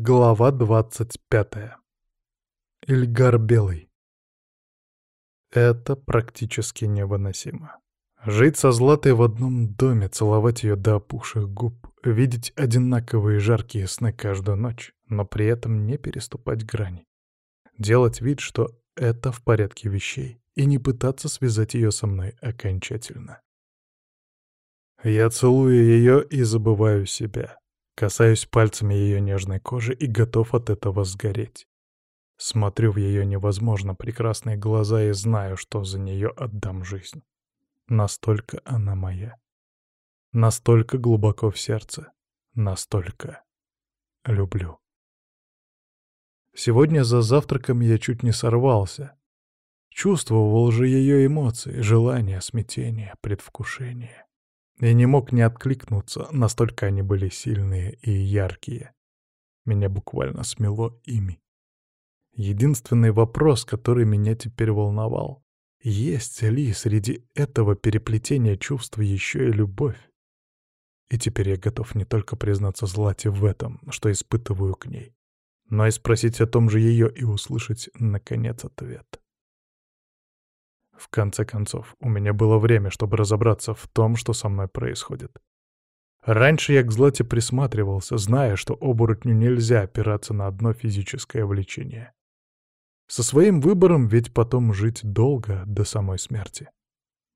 Глава двадцать пятая. Ильгар Белый. Это практически невыносимо. Жить со Златой в одном доме, целовать ее до опухших губ, видеть одинаковые жаркие сны каждую ночь, но при этом не переступать грани. Делать вид, что это в порядке вещей, и не пытаться связать ее со мной окончательно. Я целую ее и забываю себя. Касаюсь пальцами ее нежной кожи и готов от этого сгореть. Смотрю в ее невозможно прекрасные глаза и знаю, что за нее отдам жизнь. Настолько она моя. Настолько глубоко в сердце. Настолько люблю. Сегодня за завтраком я чуть не сорвался. Чувствовал же ее эмоции, желание, смятение, предвкушение. И не мог не откликнуться, настолько они были сильные и яркие. Меня буквально смело ими. Единственный вопрос, который меня теперь волновал, есть ли среди этого переплетения чувств еще и любовь? И теперь я готов не только признаться Злате в этом, что испытываю к ней, но и спросить о том же ее и услышать, наконец, ответ. В конце концов, у меня было время, чтобы разобраться в том, что со мной происходит. Раньше я к Злате присматривался, зная, что оборотню нельзя опираться на одно физическое влечение. Со своим выбором ведь потом жить долго, до самой смерти.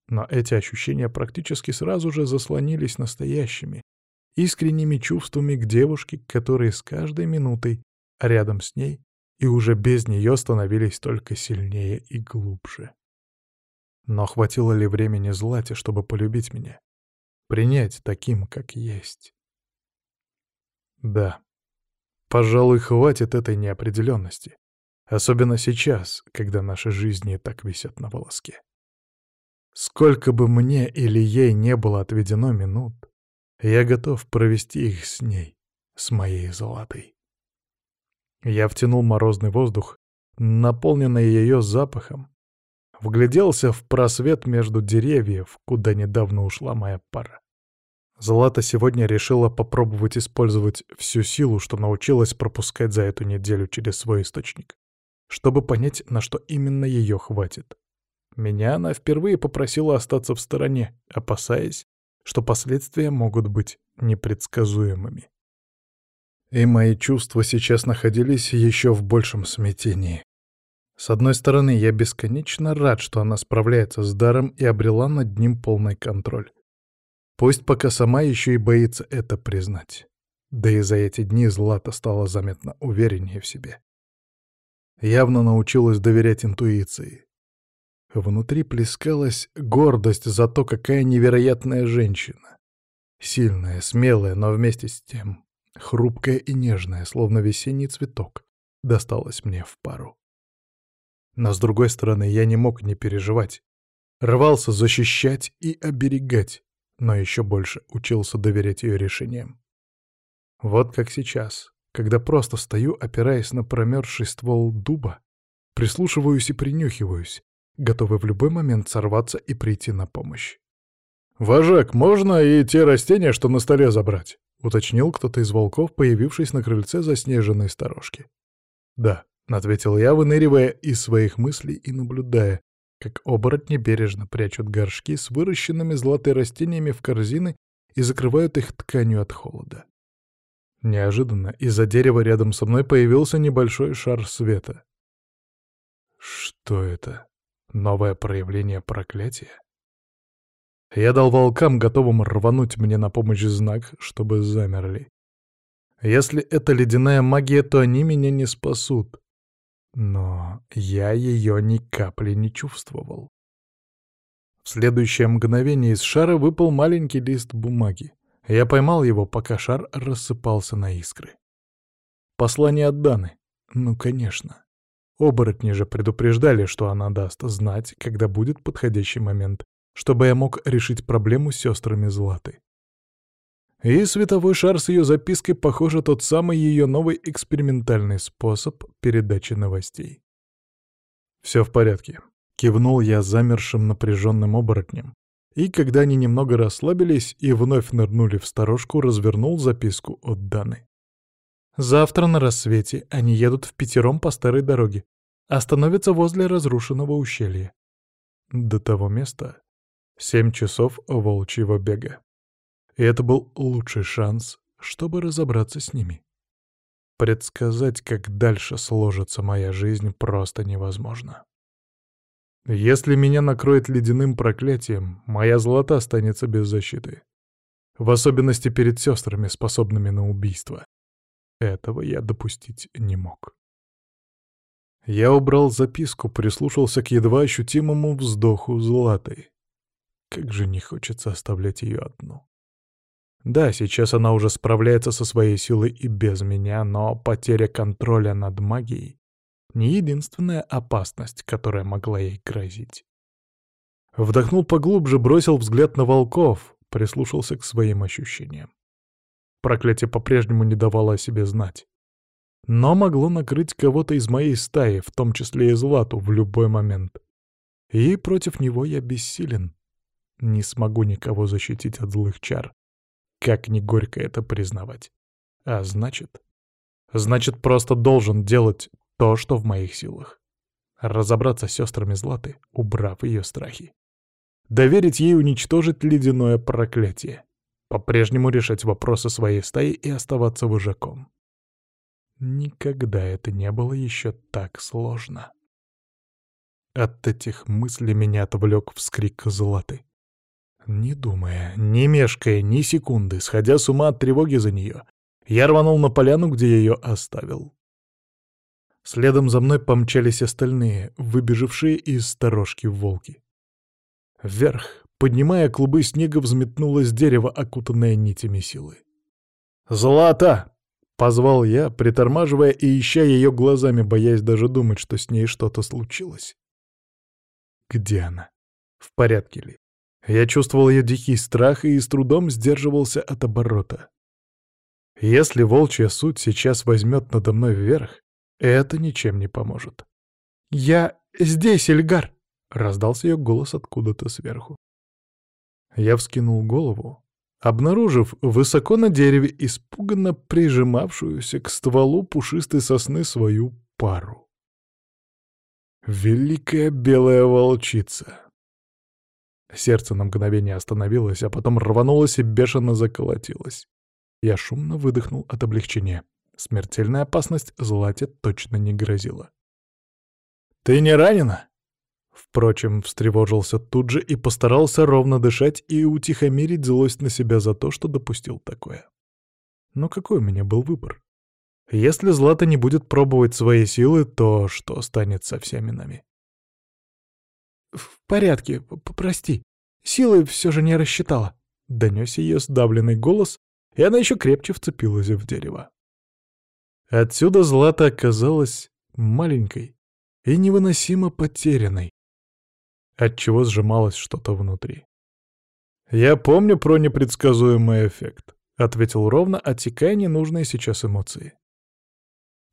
Но эти ощущения практически сразу же заслонились настоящими, искренними чувствами к девушке, которые с каждой минутой рядом с ней и уже без нее становились только сильнее и глубже. Но хватило ли времени Злате, чтобы полюбить меня? Принять таким, как есть? Да. Пожалуй, хватит этой неопределенности. Особенно сейчас, когда наши жизни так висят на волоске. Сколько бы мне или ей не было отведено минут, я готов провести их с ней, с моей Златой. Я втянул морозный воздух, наполненный ее запахом, Вгляделся в просвет между деревьев, куда недавно ушла моя пара. Злата сегодня решила попробовать использовать всю силу, что научилась пропускать за эту неделю через свой источник, чтобы понять, на что именно ее хватит. Меня она впервые попросила остаться в стороне, опасаясь, что последствия могут быть непредсказуемыми. И мои чувства сейчас находились еще в большем смятении. С одной стороны, я бесконечно рад, что она справляется с даром и обрела над ним полный контроль. Пусть пока сама еще и боится это признать. Да и за эти дни Злата стала заметно увереннее в себе. Явно научилась доверять интуиции. Внутри плескалась гордость за то, какая невероятная женщина. Сильная, смелая, но вместе с тем хрупкая и нежная, словно весенний цветок, досталась мне в пару. Но с другой стороны, я не мог не переживать. Рвался защищать и оберегать, но еще больше учился доверять ее решениям. Вот как сейчас, когда просто стою, опираясь на промерзший ствол дуба, прислушиваюсь и принюхиваюсь, готовый в любой момент сорваться и прийти на помощь. «Вожак, можно и те растения, что на столе забрать?» — уточнил кто-то из волков, появившись на крыльце заснеженной сторожки. «Да», — ответил я, выныривая из своих мыслей и наблюдая, как оборотни бережно прячут горшки с выращенными золотыми растениями в корзины и закрывают их тканью от холода. Неожиданно из-за дерева рядом со мной появился небольшой шар света. Что это? Новое проявление проклятия? Я дал волкам, готовым рвануть мне на помощь знак, чтобы замерли. Если это ледяная магия, то они меня не спасут. Но я ее ни капли не чувствовал. В следующее мгновение из шара выпал маленький лист бумаги. Я поймал его, пока шар рассыпался на искры. Послание от Даны. Ну, конечно. Оборотни же предупреждали, что она даст знать, когда будет подходящий момент, чтобы я мог решить проблему с сестрами Златы. И световой шар с ее запиской, похоже, тот самый ее новый экспериментальный способ передачи новостей. «Все в порядке», — кивнул я замершим напряженным оборотнем, и, когда они немного расслабились и вновь нырнули в сторожку, развернул записку от Даны. Завтра на рассвете они едут в пятером по старой дороге, остановятся возле разрушенного ущелья. До того места семь часов волчьего бега. И это был лучший шанс, чтобы разобраться с ними. Предсказать, как дальше сложится моя жизнь, просто невозможно. Если меня накроет ледяным проклятием, моя золота останется без защиты. В особенности перед сестрами, способными на убийство. Этого я допустить не мог. Я убрал записку, прислушался к едва ощутимому вздоху Златой. Как же не хочется оставлять ее одну. Да, сейчас она уже справляется со своей силой и без меня, но потеря контроля над магией — не единственная опасность, которая могла ей грозить. Вдохнул поглубже, бросил взгляд на волков, прислушался к своим ощущениям. Проклятие по-прежнему не давало о себе знать. Но могло накрыть кого-то из моей стаи, в том числе и Злату, в любой момент. И против него я бессилен. Не смогу никого защитить от злых чар. Как ни горько это признавать. А значит... Значит, просто должен делать то, что в моих силах. Разобраться с сестрами Златы, убрав ее страхи. Доверить ей уничтожить ледяное проклятие по-прежнему решать вопросы своей стаи и оставаться вожаком. Никогда это не было еще так сложно. От этих мыслей меня отвлек вскрик Златы. Не думая, не мешкая ни секунды, сходя с ума от тревоги за нее, я рванул на поляну, где ее оставил. Следом за мной помчались остальные, выбежавшие из сторожки волки. Вверх, Поднимая клубы снега, взметнулось дерево, окутанное нитями силы. «Злата!» — позвал я, притормаживая и ища ее глазами, боясь даже думать, что с ней что-то случилось. Где она? В порядке ли? Я чувствовал ее дикий страх и с трудом сдерживался от оборота. Если волчья суть сейчас возьмет надо мной вверх, это ничем не поможет. «Я здесь, Эльгар!» — раздался ее голос откуда-то сверху. Я вскинул голову, обнаружив высоко на дереве испуганно прижимавшуюся к стволу пушистой сосны свою пару. Великая белая волчица. Сердце на мгновение остановилось, а потом рванулось и бешено заколотилось. Я шумно выдохнул от облегчения. Смертельная опасность Злате точно не грозила. «Ты не ранена?» Впрочем, встревожился тут же и постарался ровно дышать и утихомирить злость на себя за то, что допустил такое. Но какой у меня был выбор? Если Злата не будет пробовать свои силы, то что станет со всеми нами? «В порядке, прости. Силы все же не рассчитала», — донес ее сдавленный голос, и она еще крепче вцепилась в дерево. Отсюда Злата оказалась маленькой и невыносимо потерянной, отчего сжималось что-то внутри. «Я помню про непредсказуемый эффект», — ответил ровно, отсекая ненужные сейчас эмоции.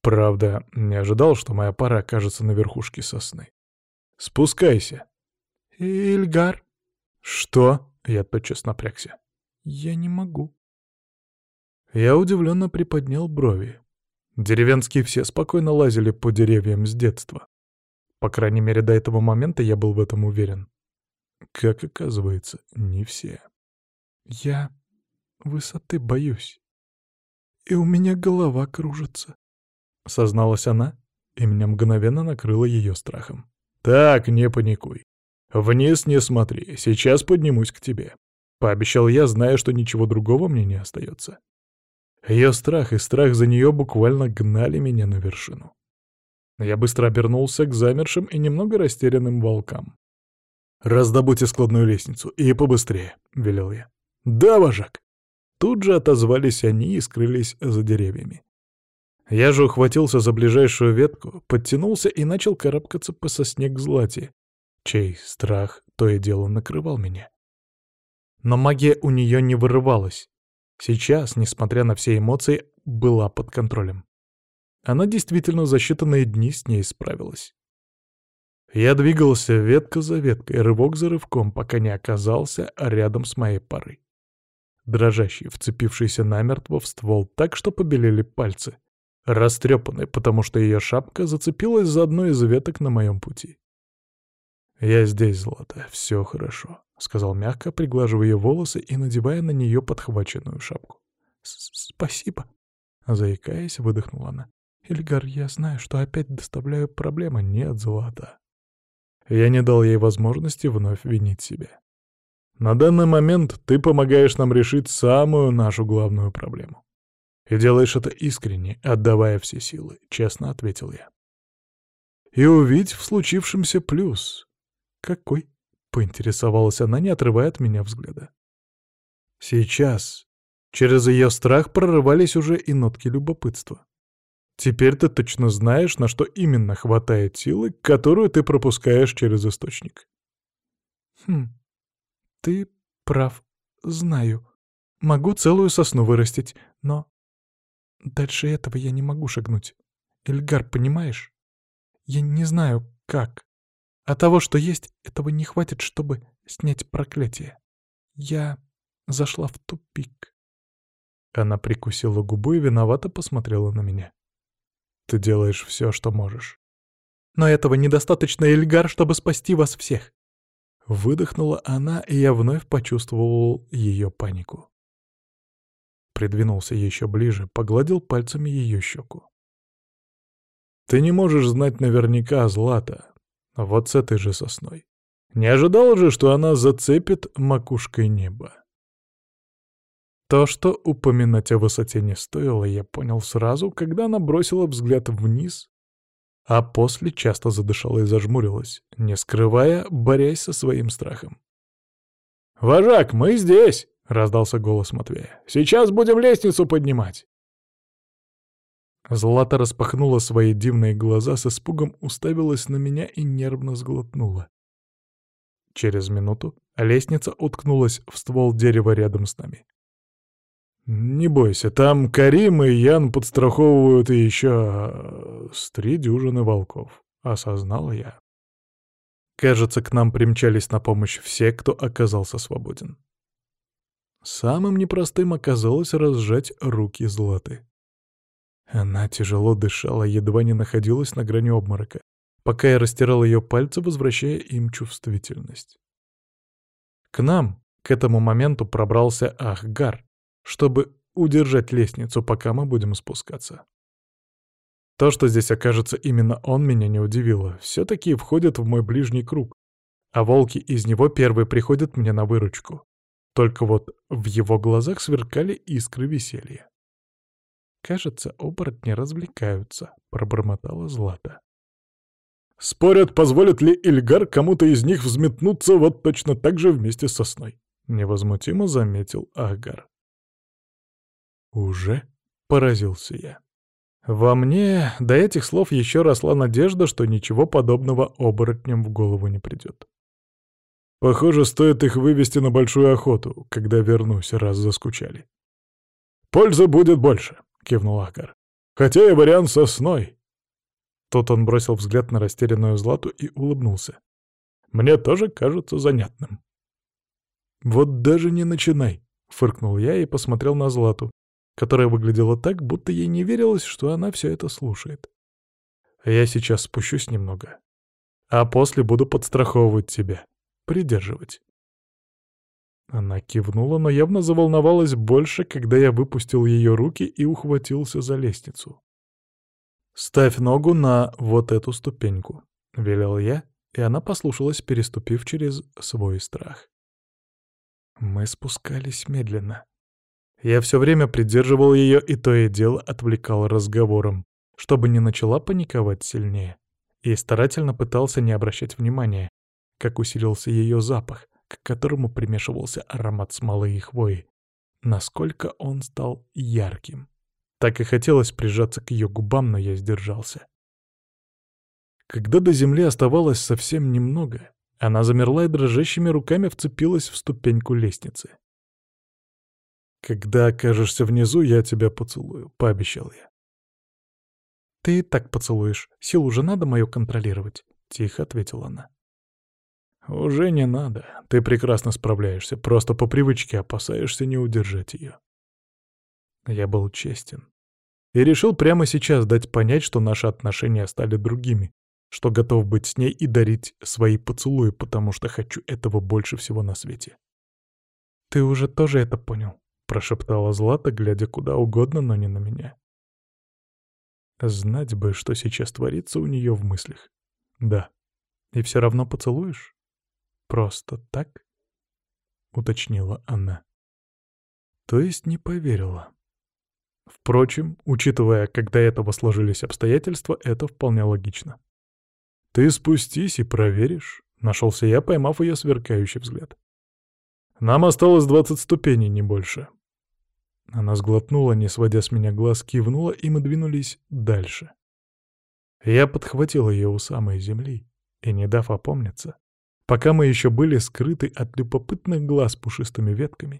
Правда, не ожидал, что моя пара окажется на верхушке сосны. «Спускайся». «Ильгар?» «Что?» — я тотчас напрягся. «Я не могу». Я удивленно приподнял брови. Деревенские все спокойно лазили по деревьям с детства. По крайней мере, до этого момента я был в этом уверен. Как оказывается, не все. Я высоты боюсь. И у меня голова кружится. Созналась она, и меня мгновенно накрыло ее страхом. Так, не паникуй. Вниз не смотри, сейчас поднимусь к тебе. Пообещал я, зная, что ничего другого мне не остается. Ее страх и страх за нее буквально гнали меня на вершину. Я быстро обернулся к замершим и немного растерянным волкам. «Раздобудьте складную лестницу, и побыстрее», — велел я. «Да, вожак!» Тут же отозвались они и скрылись за деревьями. Я же ухватился за ближайшую ветку, подтянулся и начал карабкаться по сосне к злате, чей страх то и дело накрывал меня. Но магия у нее не вырывалась. Сейчас, несмотря на все эмоции, была под контролем. Она действительно за считанные дни с ней справилась. Я двигался ветка за веткой, рывок за рывком, пока не оказался рядом с моей парой. Дрожащий, вцепившийся намертво в ствол так, что побелели пальцы, растрепанной, потому что ее шапка зацепилась за одну из веток на моем пути. «Я здесь, Злата, все хорошо», — сказал мягко, приглаживая волосы и надевая на нее подхваченную шапку. «Спасибо», — заикаясь, выдохнула она. «Ильгар, я знаю, что опять доставляю проблемы. Нет, Злата». Я не дал ей возможности вновь винить себя. На данный момент ты помогаешь нам решить самую нашу главную проблему. И делаешь это искренне, отдавая все силы, честно ответил я. И увидь в случившемся плюс. Какой? Поинтересовалась она, не отрывая от меня взгляда. Сейчас. Через ее страх прорывались уже и нотки любопытства. Теперь ты точно знаешь, на что именно хватает силы, которую ты пропускаешь через источник. Хм, ты прав, знаю. Могу целую сосну вырастить, но... Дальше этого я не могу шагнуть. Эльгар, понимаешь? Я не знаю, как. А того, что есть, этого не хватит, чтобы снять проклятие. Я зашла в тупик. Она прикусила губу и виновато посмотрела на меня. Ты делаешь все, что можешь. Но этого недостаточно, Эльгар, чтобы спасти вас всех. Выдохнула она, и я вновь почувствовал ее панику. Придвинулся еще ближе, погладил пальцами ее щеку. «Ты не можешь знать наверняка, Злата. Вот с этой же сосной. Не ожидал же, что она зацепит макушкой небо?» То, что упоминать о высоте не стоило, я понял сразу, когда она бросила взгляд вниз а после часто задышала и зажмурилась, не скрывая, борясь со своим страхом. «Вожак, мы здесь!» — раздался голос Матвея. «Сейчас будем лестницу поднимать!» Злата распахнула свои дивные глаза, с испугом уставилась на меня и нервно сглотнула. Через минуту лестница уткнулась в ствол дерева рядом с нами. «Не бойся, там Карим и Ян подстраховывают и еще э, с три дюжины волков», — осознал я. Кажется, к нам примчались на помощь все, кто оказался свободен. Самым непростым оказалось разжать руки Златы. Она тяжело дышала, едва не находилась на грани обморока, пока я растирал ее пальцы, возвращая им чувствительность. К нам к этому моменту пробрался Ахгар, чтобы удержать лестницу, пока мы будем спускаться. То, что здесь окажется именно он, меня не удивило. Все-таки входит в мой ближний круг, а волки из него первые приходят мне на выручку. Только вот в его глазах сверкали искры веселья. «Кажется, оборотни развлекаются», — пробормотала Злата. «Спорят, позволит ли Ильгар кому-то из них взметнуться вот точно так же вместе с сосной», — невозмутимо заметил Агар. «Уже?» — поразился я. Во мне до этих слов еще росла надежда, что ничего подобного оборотням в голову не придет. Похоже, стоит их вывести на большую охоту, когда вернусь, раз заскучали. «Пользы будет больше», — кивнул Акар. «Хотя и вариант сосной». Тут он бросил взгляд на растерянную Злату и улыбнулся. «Мне тоже кажется занятным». «Вот даже не начинай», — фыркнул я и посмотрел на Злату, которая выглядела так, будто ей не верилось, что она все это слушает. Я сейчас спущусь немного, а после буду подстраховывать тебя, придерживать. Она кивнула, но явно заволновалась больше, когда я выпустил ее руки и ухватился за лестницу. «Ставь ногу на вот эту ступеньку», — велел я, и она послушалась, переступив через свой страх. Мы спускались медленно. Я все время придерживал ее и то и дело отвлекал разговором, чтобы не начала паниковать сильнее. И старательно пытался не обращать внимания, как усилился ее запах, к которому примешивался аромат смолы и хвои. Насколько он стал ярким. Так и хотелось прижаться к ее губам, но я сдержался. Когда до земли оставалось совсем немного, она замерла и дрожащими руками вцепилась в ступеньку лестницы. «Когда окажешься внизу, я тебя поцелую», — пообещал я. «Ты и так поцелуешь. Силу же надо мою контролировать», — тихо ответила она. «Уже не надо. Ты прекрасно справляешься. Просто по привычке опасаешься не удержать ее». Я был честен. И решил прямо сейчас дать понять, что наши отношения стали другими, что готов быть с ней и дарить свои поцелуи, потому что хочу этого больше всего на свете. «Ты уже тоже это понял?» — прошептала Злата, глядя куда угодно, но не на меня. Знать бы, что сейчас творится у нее в мыслях. Да. И все равно поцелуешь? Просто так? Уточнила она. То есть не поверила. Впрочем, учитывая, до этого сложились обстоятельства, это вполне логично. «Ты спустись и проверишь», — нашелся я, поймав ее сверкающий взгляд. «Нам осталось двадцать ступеней, не больше». Она сглотнула, не сводя с меня глаз, кивнула, и мы двинулись дальше. Я подхватил ее у самой земли и, не дав опомниться, пока мы еще были скрыты от любопытных глаз пушистыми ветками,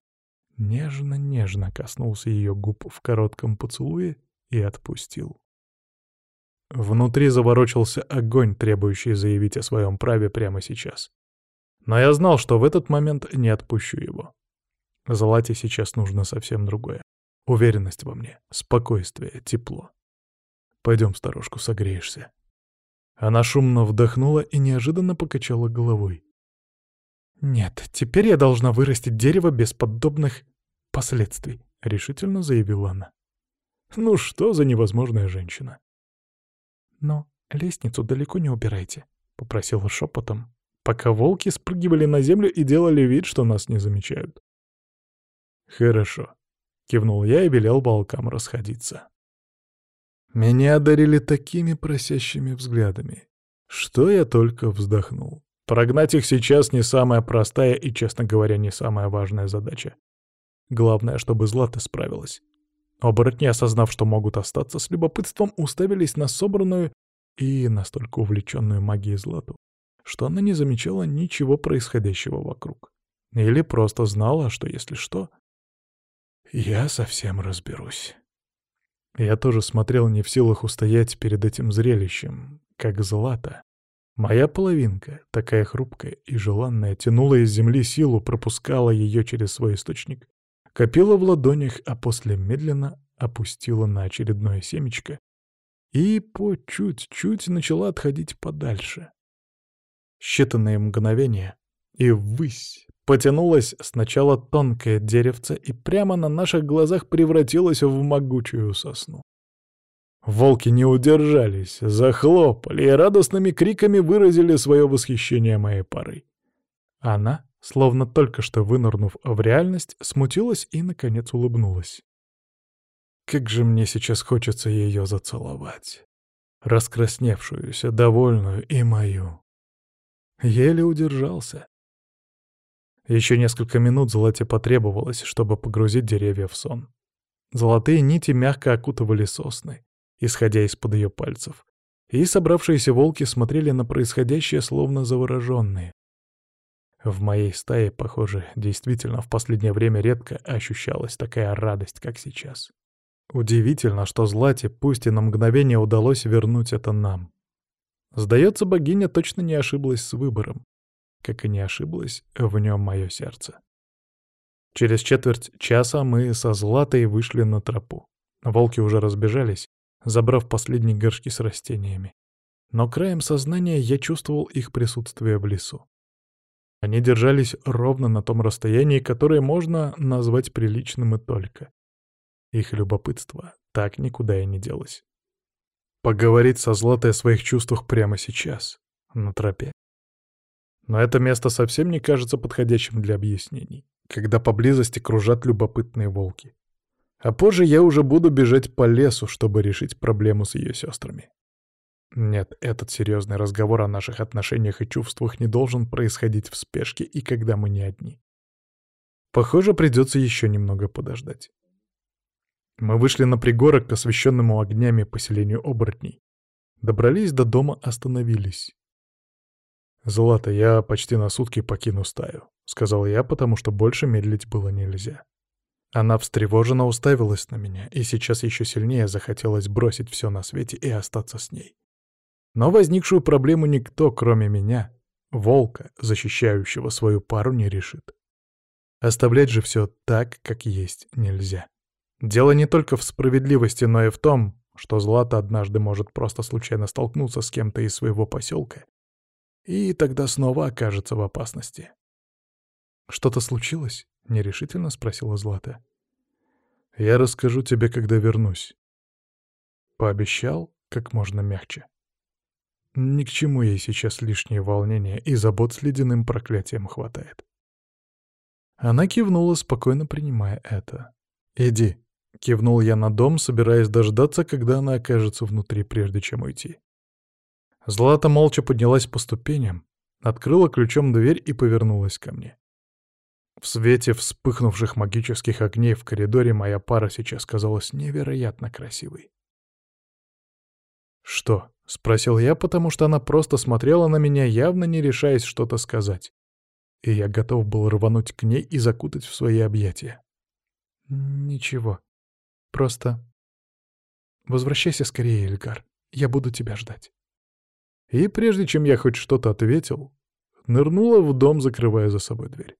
нежно-нежно коснулся ее губ в коротком поцелуе и отпустил. Внутри заворочился огонь, требующий заявить о своем праве прямо сейчас. Но я знал, что в этот момент не отпущу его. Злате сейчас нужно совсем другое. Уверенность во мне, спокойствие, тепло. Пойдем, старушку, согреешься. Она шумно вдохнула и неожиданно покачала головой. «Нет, теперь я должна вырастить дерево без подобных последствий», — решительно заявила она. «Ну что за невозможная женщина?» «Но лестницу далеко не убирайте», — попросила шепотом, пока волки спрыгивали на землю и делали вид, что нас не замечают. «Хорошо», — кивнул я и велел волкам расходиться. Меня одарили такими просящими взглядами, что я только вздохнул. Прогнать их сейчас не самая простая и, честно говоря, не самая важная задача. Главное, чтобы Злата справилась. Оборотни, осознав, что могут остаться с любопытством, уставились на собранную и настолько увлеченную магией Злату, что она не замечала ничего происходящего вокруг. Или просто знала, что если что, я совсем разберусь. Я тоже смотрел не в силах устоять перед этим зрелищем, как Злата. Моя половинка, такая хрупкая и желанная, тянула из земли силу, пропускала ее через свой источник, копила в ладонях, а после медленно опустила на очередное семечко и по чуть-чуть начала отходить подальше. Считанные мгновения, и ввысь потянулось сначала тонкое деревце и прямо на наших глазах превратилось в могучую сосну. Волки не удержались, захлопали и радостными криками выразили свое восхищение моей парой. Она, словно только что вынырнув в реальность, смутилась и, наконец, улыбнулась. Как же мне сейчас хочется ее зацеловать. Раскрасневшуюся, довольную и мою. Еле удержался. Еще несколько минут Злате потребовалось, чтобы погрузить деревья в сон. Золотые нити мягко окутывали сосны, исходя из-под ее пальцев, и собравшиеся волки смотрели на происходящее словно завороженные. В моей стае, похоже, действительно в последнее время редко ощущалась такая радость, как сейчас. Удивительно, что Злате пусть и на мгновение удалось вернуть это нам. Сдается, богиня точно не ошиблась с выбором как и не ошиблось в нем мое сердце. Через четверть часа мы со Златой вышли на тропу. Волки уже разбежались, забрав последние горшки с растениями. Но краем сознания я чувствовал их присутствие в лесу. Они держались ровно на том расстоянии, которое можно назвать приличным и только. Их любопытство так никуда и не делось. Поговорить со Златой о своих чувствах прямо сейчас, на тропе. Но это место совсем не кажется подходящим для объяснений, когда поблизости кружат любопытные волки. А позже я уже буду бежать по лесу, чтобы решить проблему с ее сестрами. Нет, этот серьезный разговор о наших отношениях и чувствах не должен происходить в спешке и когда мы не одни. Похоже, придется еще немного подождать. Мы вышли на пригорок к освещенному огнями поселению оборотней. Добрались до дома, остановились. «Злата, я почти на сутки покину стаю», — сказал я, потому что больше медлить было нельзя. Она встревоженно уставилась на меня, и сейчас еще сильнее захотелось бросить все на свете и остаться с ней. Но возникшую проблему никто, кроме меня, волка, защищающего свою пару, не решит. Оставлять же все так, как есть, нельзя. Дело не только в справедливости, но и в том, что Злата однажды может просто случайно столкнуться с кем-то из своего поселка, и тогда снова окажется в опасности. «Что-то случилось?» — нерешительно спросила Злата. «Я расскажу тебе, когда вернусь». Пообещал как можно мягче. Ни к чему ей сейчас лишнее волнение, и забот с ледяным проклятием хватает. Она кивнула, спокойно принимая это. «Иди», — кивнул я на дом, собираясь дождаться, когда она окажется внутри, прежде чем уйти. Злата молча поднялась по ступеням, открыла ключом дверь и повернулась ко мне. В свете вспыхнувших магических огней в коридоре моя пара сейчас казалась невероятно красивой. «Что?» — спросил я, потому что она просто смотрела на меня, явно не решаясь что-то сказать. И я готов был рвануть к ней и закутать в свои объятия. «Ничего. Просто... Возвращайся скорее, Эльгар. Я буду тебя ждать». И прежде чем я хоть что-то ответил, нырнула в дом, закрывая за собой дверь.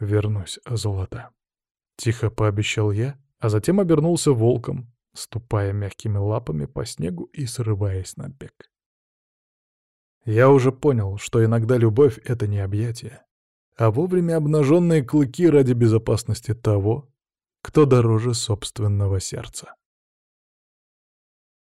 «Вернусь, золото», — тихо пообещал я, а затем обернулся волком, ступая мягкими лапами по снегу и срываясь на бег. Я уже понял, что иногда любовь — это не объятие, а вовремя обнаженные клыки ради безопасности того, кто дороже собственного сердца.